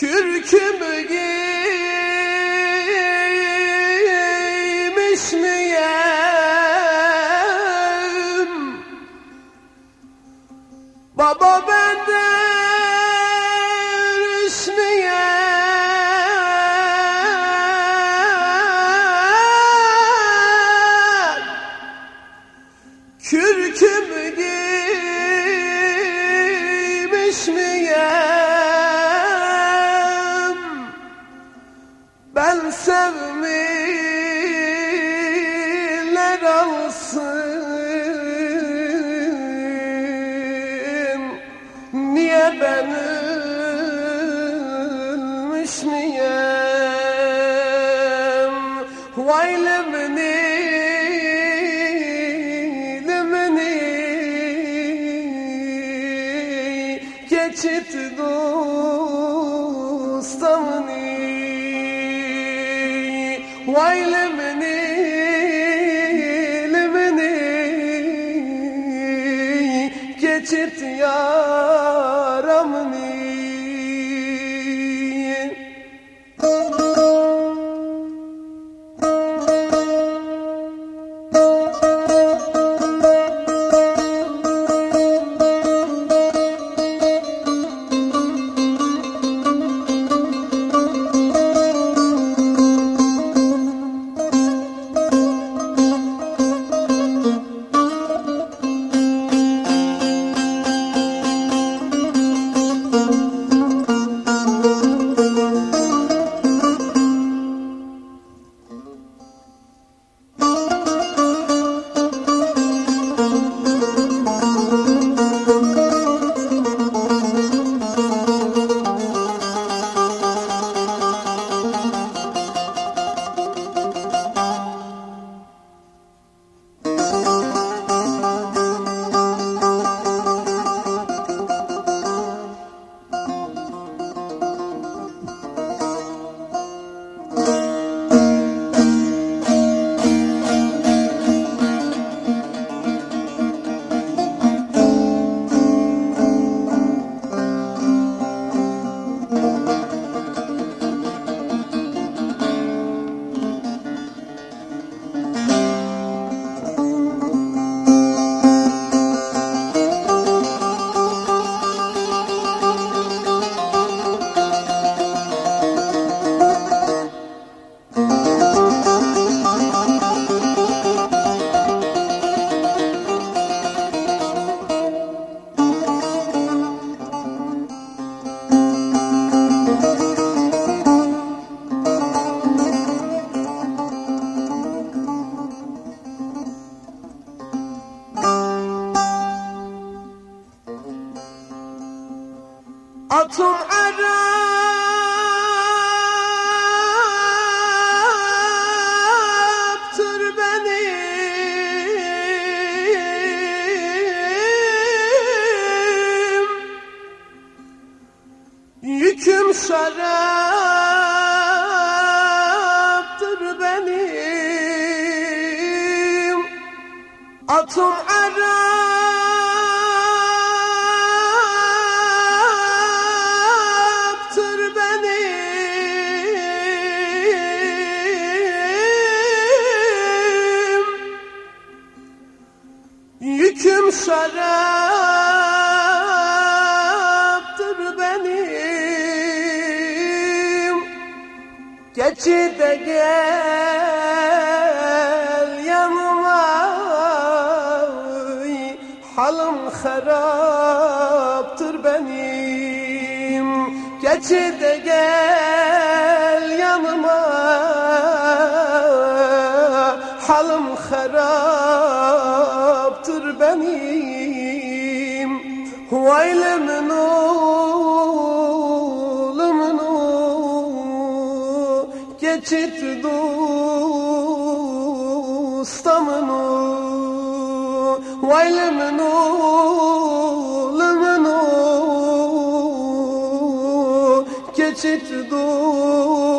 Kürkümü giymiş miyim? Baba ben de Kürkümü giy mısın? Niye ben ölmüş müyem? Vay lemni, lemni Geçit dostamni Vay lemni Atım Arap'tır benim Yüküm şaraptır benim. Atım Arap'tır Yüküm şaraptır benim. Geçi de gel yanıma Halim haraptır benim. Geçi de gel yanıma Halim haraptır benim Vay lemnu lemnu Geçit dostamını Vay lemnu lemnu Geçit dostamını